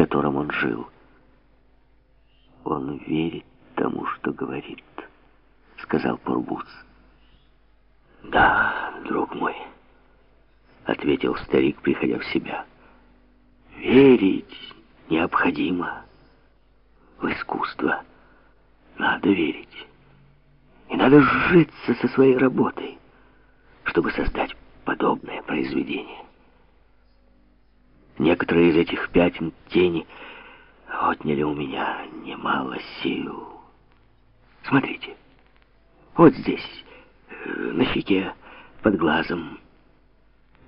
котором он жил. Он верит тому, что говорит, сказал Порбус. Да, друг мой, ответил старик, приходя в себя. Верить необходимо в искусство. Надо верить. И надо сжиться со своей работой, чтобы создать подобное произведение. Некоторые из этих пятен тени отняли у меня немало сил. Смотрите, вот здесь, э, на щеке, под глазом,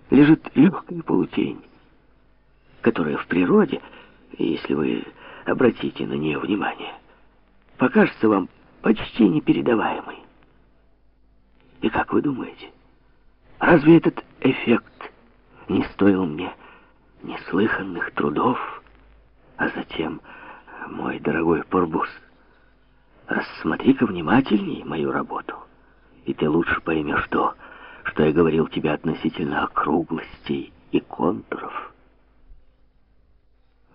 лежит легкая полутень, которая в природе, если вы обратите на нее внимание, покажется вам почти непередаваемой. И как вы думаете, разве этот эффект не стоил мне неслыханных трудов, а затем, мой дорогой Порбус, рассмотри-ка внимательней мою работу, и ты лучше поймешь то, что я говорил тебе относительно округлостей и контуров.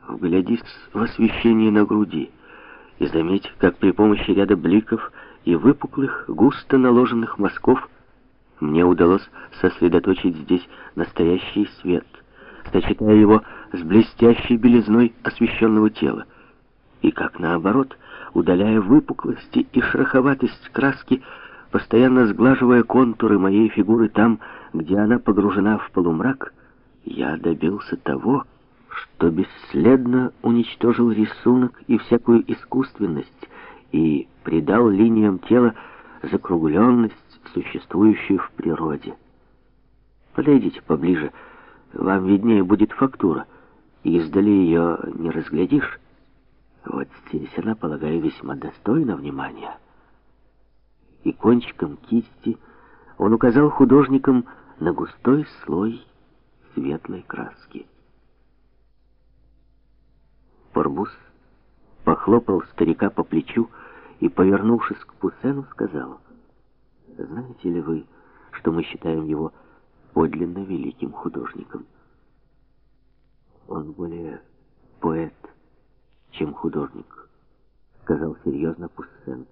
Вглядись в освещение на груди и заметь, как при помощи ряда бликов и выпуклых, густо наложенных мазков мне удалось сосредоточить здесь настоящий свет — сочетая его с блестящей белизной освещенного тела, и как наоборот, удаляя выпуклости и шероховатость краски, постоянно сглаживая контуры моей фигуры там, где она погружена в полумрак, я добился того, что бесследно уничтожил рисунок и всякую искусственность и придал линиям тела закругленность, существующую в природе. Подойдите поближе, вам виднее будет фактура. Издали ее не разглядишь. Вот здесь она, полагаю, весьма достойна внимания. И кончиком кисти он указал художникам на густой слой светлой краски. Порбус похлопал старика по плечу и, повернувшись к Пусену, сказал, «Знаете ли вы, что мы считаем его подлинно великим художником. Он более поэт, чем художник, сказал серьезно Пуссен.